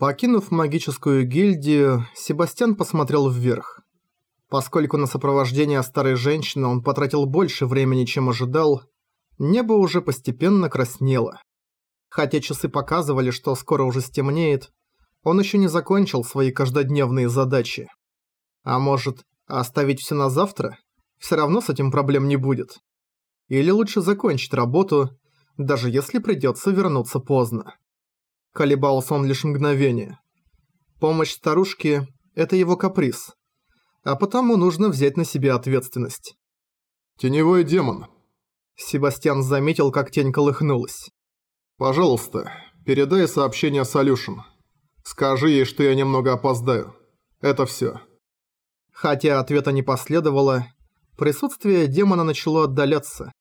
Покинув магическую гильдию, Себастьян посмотрел вверх. Поскольку на сопровождение старой женщины он потратил больше времени, чем ожидал, небо уже постепенно краснело. Хотя часы показывали, что скоро уже стемнеет, он еще не закончил свои каждодневные задачи. А может, оставить все на завтра? Все равно с этим проблем не будет. Или лучше закончить работу, даже если придется вернуться поздно. Колебался он лишь мгновение. Помощь старушке – это его каприз. А потому нужно взять на себя ответственность. «Теневой демон». Себастьян заметил, как тень колыхнулась. «Пожалуйста, передай сообщение Солюшен. Скажи ей, что я немного опоздаю. Это всё». Хотя ответа не последовало, присутствие демона начало отдаляться,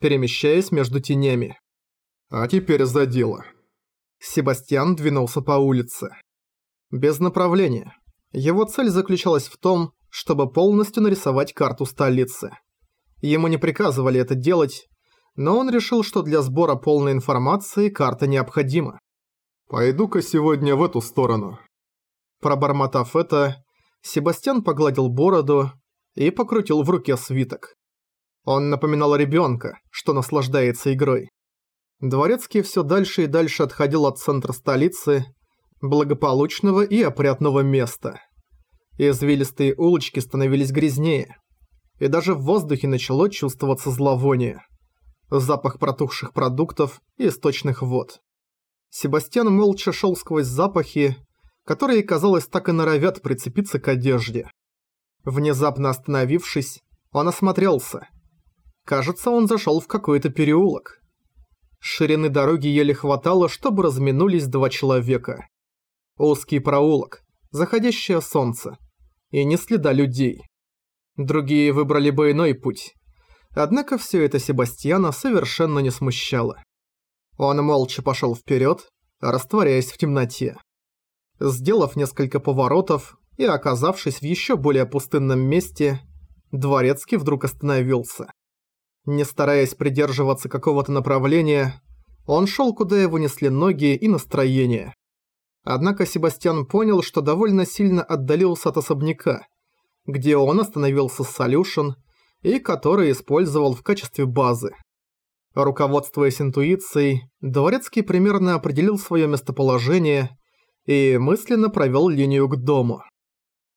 перемещаясь между тенями. «А теперь за дело». Себастьян двинулся по улице. Без направления. Его цель заключалась в том, чтобы полностью нарисовать карту столицы. Ему не приказывали это делать, но он решил, что для сбора полной информации карта необходима. «Пойду-ка сегодня в эту сторону». Пробормотав это, Себастьян погладил бороду и покрутил в руке свиток. Он напоминал ребенка, что наслаждается игрой. Дворецкий все дальше и дальше отходил от центра столицы, благополучного и опрятного места. Извилистые улочки становились грязнее, и даже в воздухе начало чувствоваться зловоние. Запах протухших продуктов и источных вод. Себастьян молча шел сквозь запахи, которые, казалось, так и норовят прицепиться к одежде. Внезапно остановившись, он осмотрелся. Кажется, он зашел в какой-то переулок. Ширины дороги еле хватало, чтобы разминулись два человека. Узкий проулок, заходящее солнце. И не следа людей. Другие выбрали бы иной путь. Однако все это Себастьяна совершенно не смущало. Он молча пошел вперед, растворяясь в темноте. Сделав несколько поворотов и оказавшись в еще более пустынном месте, Дворецкий вдруг остановился. Не стараясь придерживаться какого-то направления, он шел, куда его несли ноги и настроение. Однако Себастьян понял, что довольно сильно отдалился от особняка, где он остановился с Солюшен и который использовал в качестве базы. Руководствуясь интуицией, Дворецкий примерно определил свое местоположение и мысленно провел линию к дому.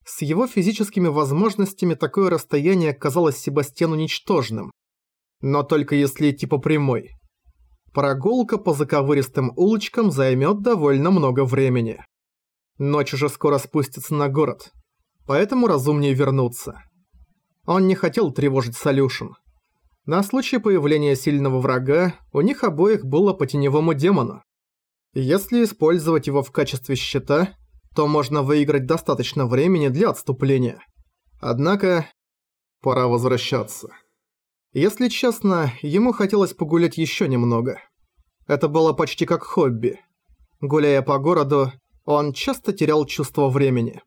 С его физическими возможностями такое расстояние казалось Себастьяну ничтожным. Но только если идти по прямой. Прогулка по заковыристым улочкам займет довольно много времени. Ночь уже скоро спустится на город, поэтому разумнее вернуться. Он не хотел тревожить Солюшен. На случай появления сильного врага у них обоих было по теневому демону. Если использовать его в качестве щита, то можно выиграть достаточно времени для отступления. Однако, пора возвращаться. Если честно, ему хотелось погулять еще немного. Это было почти как хобби. Гуляя по городу, он часто терял чувство времени.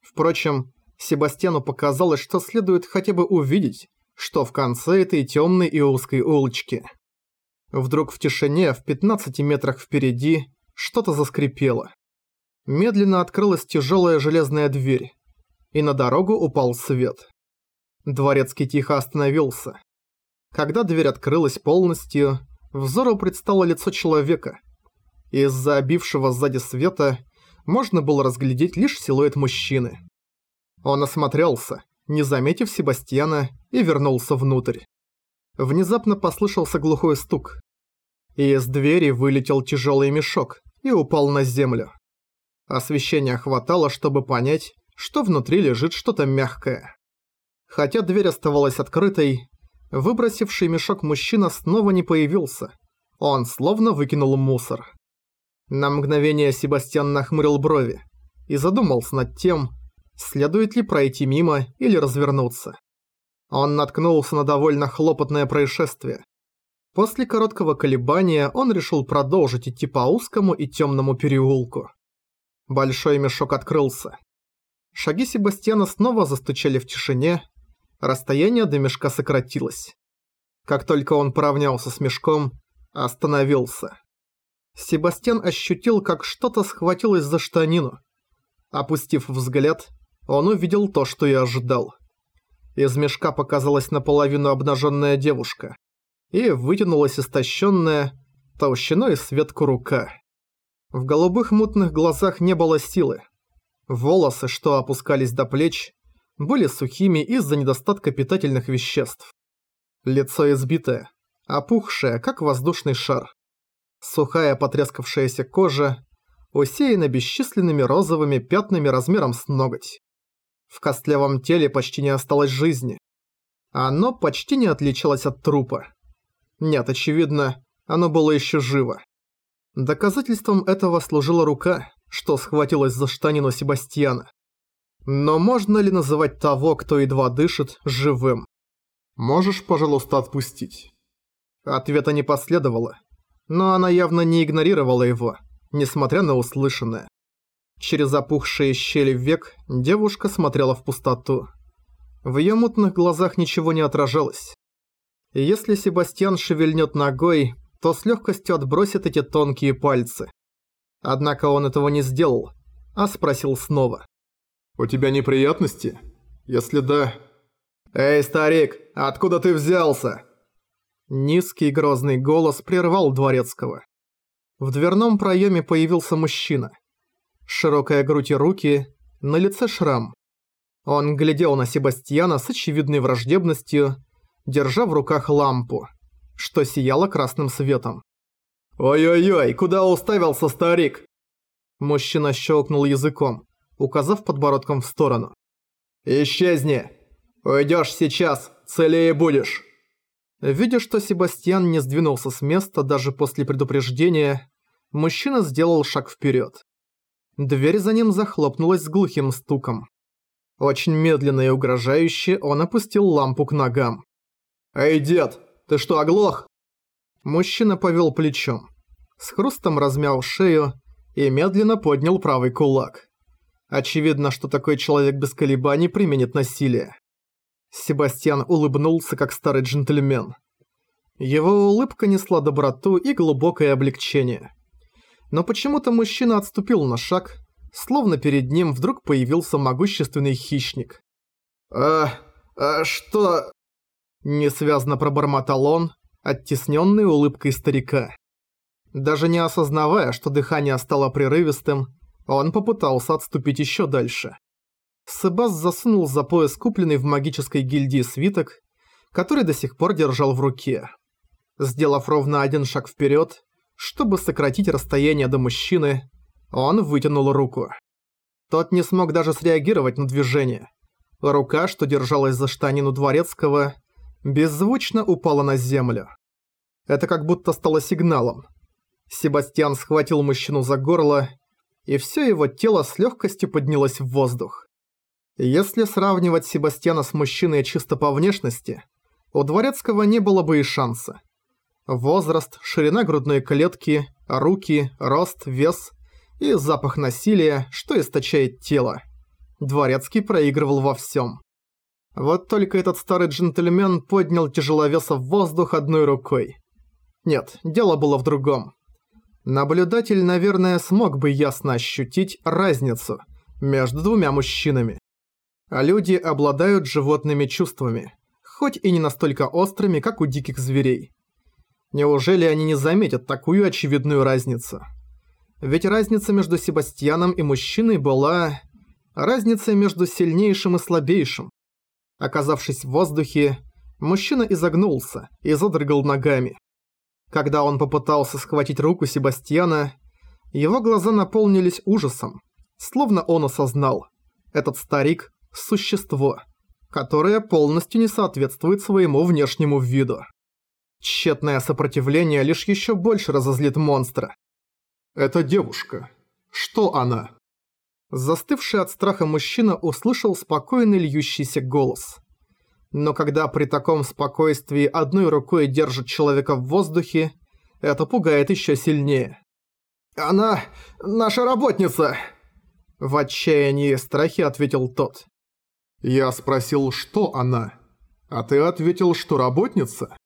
Впрочем, Себастьяну показалось, что следует хотя бы увидеть, что в конце этой темной и узкой улочки. Вдруг в тишине, в 15 метрах впереди, что-то заскрипело. Медленно открылась тяжелая железная дверь, и на дорогу упал свет. Дворецкий тихо остановился. Когда дверь открылась полностью, взору предстало лицо человека. Из-за обившего сзади света можно было разглядеть лишь силуэт мужчины. Он осмотрелся, не заметив Себастьяна, и вернулся внутрь. Внезапно послышался глухой стук. И из двери вылетел тяжелый мешок и упал на землю. Освещения хватало, чтобы понять, что внутри лежит что-то мягкое. Хотя дверь оставалась открытой, Выбросивший мешок мужчина снова не появился. Он словно выкинул мусор. На мгновение Себастьян нахмурил брови и задумался над тем, следует ли пройти мимо или развернуться. Он наткнулся на довольно хлопотное происшествие. После короткого колебания он решил продолжить идти по узкому и темному переулку. Большой мешок открылся. Шаги Себастьяна снова застучали в тишине, Расстояние до мешка сократилось. Как только он поравнялся с мешком, остановился. Себастьян ощутил, как что-то схватилось за штанину. Опустив взгляд, он увидел то, что и ожидал. Из мешка показалась наполовину обнаженная девушка. И вытянулась истощенная, толщиной светку рука. В голубых мутных глазах не было силы. Волосы, что опускались до плеч, были сухими из-за недостатка питательных веществ. Лицо избитое, опухшее, как воздушный шар. Сухая потрескавшаяся кожа, усеяна бесчисленными розовыми пятнами размером с ноготь. В костлявом теле почти не осталось жизни. Оно почти не отличалось от трупа. Нет, очевидно, оно было еще живо. Доказательством этого служила рука, что схватилась за штанину Себастьяна. Но можно ли называть того, кто едва дышит, живым? «Можешь, пожалуйста, отпустить?» Ответа не последовало, но она явно не игнорировала его, несмотря на услышанное. Через опухшие щели век девушка смотрела в пустоту. В ее мутных глазах ничего не отражалось. Если Себастьян шевельнет ногой, то с легкостью отбросит эти тонкие пальцы. Однако он этого не сделал, а спросил снова. «У тебя неприятности? Если да...» «Эй, старик, откуда ты взялся?» Низкий грозный голос прервал Дворецкого. В дверном проеме появился мужчина. Широкая грудь и руки, на лице шрам. Он глядел на Себастьяна с очевидной враждебностью, держа в руках лампу, что сияло красным светом. «Ой-ой-ой, куда уставился старик?» Мужчина щелкнул языком, указав подбородком в сторону. «Исчезни! Уйдешь сейчас, целее будешь!» Видя, что Себастьян не сдвинулся с места даже после предупреждения, мужчина сделал шаг вперед. Дверь за ним захлопнулась с глухим стуком. Очень медленно и угрожающе он опустил лампу к ногам. «Эй, дед, ты что, оглох?» Мужчина повел плечом. С хрустом размял шею и медленно поднял правый кулак. Очевидно, что такой человек без колебаний применит насилие. Себастьян улыбнулся, как старый джентльмен. Его улыбка несла доброту и глубокое облегчение. Но почему-то мужчина отступил на шаг, словно перед ним вдруг появился могущественный хищник. «А... а что...» Несвязно пробормотал он, оттесненный улыбкой старика. Даже не осознавая, что дыхание стало прерывистым, он попытался отступить еще дальше. Себас засунул за пояс купленный в магической гильдии свиток, который до сих пор держал в руке. Сделав ровно один шаг вперед, чтобы сократить расстояние до мужчины, он вытянул руку. Тот не смог даже среагировать на движение. Рука, что держалась за штанину дворецкого, беззвучно упала на землю. Это как будто стало сигналом. Себастьян схватил мужчину за горло, и все его тело с легкостью поднялось в воздух. Если сравнивать Себастьяна с мужчиной чисто по внешности, у Дворецкого не было бы и шанса. Возраст, ширина грудной клетки, руки, рост, вес и запах насилия, что источает тело. Дворецкий проигрывал во всем. Вот только этот старый джентльмен поднял тяжеловеса в воздух одной рукой. Нет, дело было в другом. Наблюдатель, наверное, смог бы ясно ощутить разницу между двумя мужчинами. А люди обладают животными чувствами, хоть и не настолько острыми, как у диких зверей. Неужели они не заметят такую очевидную разницу? Ведь разница между Себастьяном и мужчиной была... Разница между сильнейшим и слабейшим. Оказавшись в воздухе, мужчина изогнулся и задрыгал ногами. Когда он попытался схватить руку Себастьяна, его глаза наполнились ужасом, словно он осознал. Этот старик – существо, которое полностью не соответствует своему внешнему виду. Тщетное сопротивление лишь еще больше разозлит монстра. «Это девушка. Что она?» Застывший от страха мужчина услышал спокойный льющийся голос. Но когда при таком спокойствии одной рукой держит человека в воздухе, это пугает еще сильнее. «Она наша работница!» В отчаянии и страхе ответил тот. «Я спросил, что она, а ты ответил, что работница?»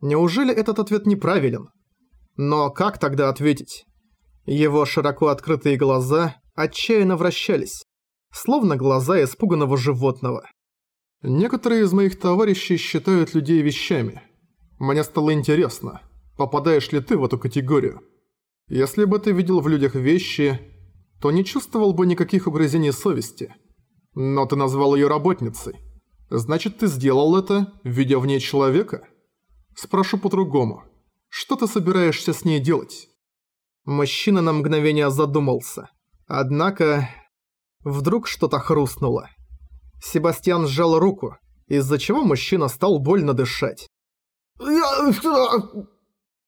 Неужели этот ответ неправилен? Но как тогда ответить? Его широко открытые глаза отчаянно вращались, словно глаза испуганного животного. Некоторые из моих товарищей считают людей вещами. Мне стало интересно, попадаешь ли ты в эту категорию. Если бы ты видел в людях вещи, то не чувствовал бы никаких угрызений совести. Но ты назвал ее работницей. Значит, ты сделал это, видя в ней человека? Спрошу по-другому. Что ты собираешься с ней делать? Мужчина на мгновение задумался. Однако... Вдруг что-то хрустнуло. Себастьян сжал руку, из-за чего мужчина стал больно дышать.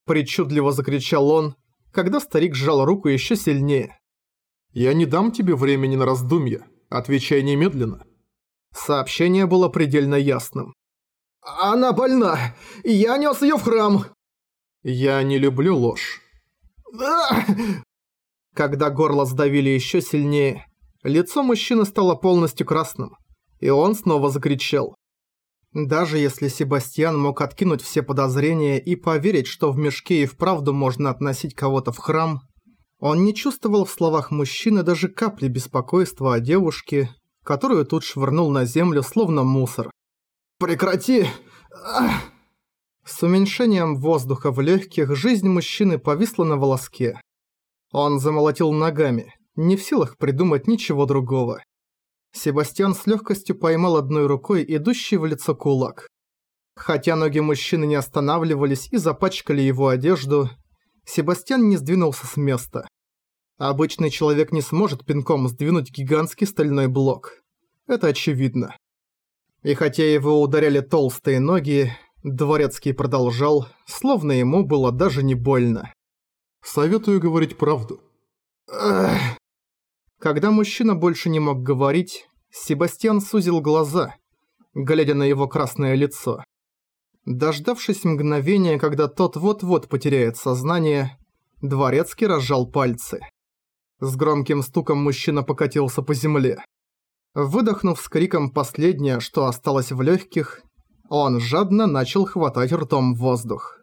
Причудливо закричал он, когда старик сжал руку еще сильнее. «Я не дам тебе времени на раздумья. Отвечай немедленно». Сообщение было предельно ясным. «Она больна! Я нес ее в храм!» «Я не люблю ложь». Когда горло сдавили еще сильнее, лицо мужчины стало полностью красным, и он снова закричал. Даже если Себастьян мог откинуть все подозрения и поверить, что в мешке и вправду можно относить кого-то в храм, он не чувствовал в словах мужчины даже капли беспокойства о девушке, которую тут швырнул на землю словно мусор. «Прекрати!» С уменьшением воздуха в легких жизнь мужчины повисла на волоске. Он замолотил ногами, не в силах придумать ничего другого. Себастьян с легкостью поймал одной рукой идущий в лицо кулак. Хотя ноги мужчины не останавливались и запачкали его одежду, Себастьян не сдвинулся с места. Обычный человек не сможет пинком сдвинуть гигантский стальной блок. Это очевидно. И хотя его ударяли толстые ноги, Дворецкий продолжал, словно ему было даже не больно. «Советую говорить правду». Эх. Когда мужчина больше не мог говорить, Себастьян сузил глаза, глядя на его красное лицо. Дождавшись мгновения, когда тот вот-вот потеряет сознание, Дворецкий разжал пальцы. С громким стуком мужчина покатился по земле. Выдохнув с криком последнее, что осталось в легких, он жадно начал хватать ртом воздух.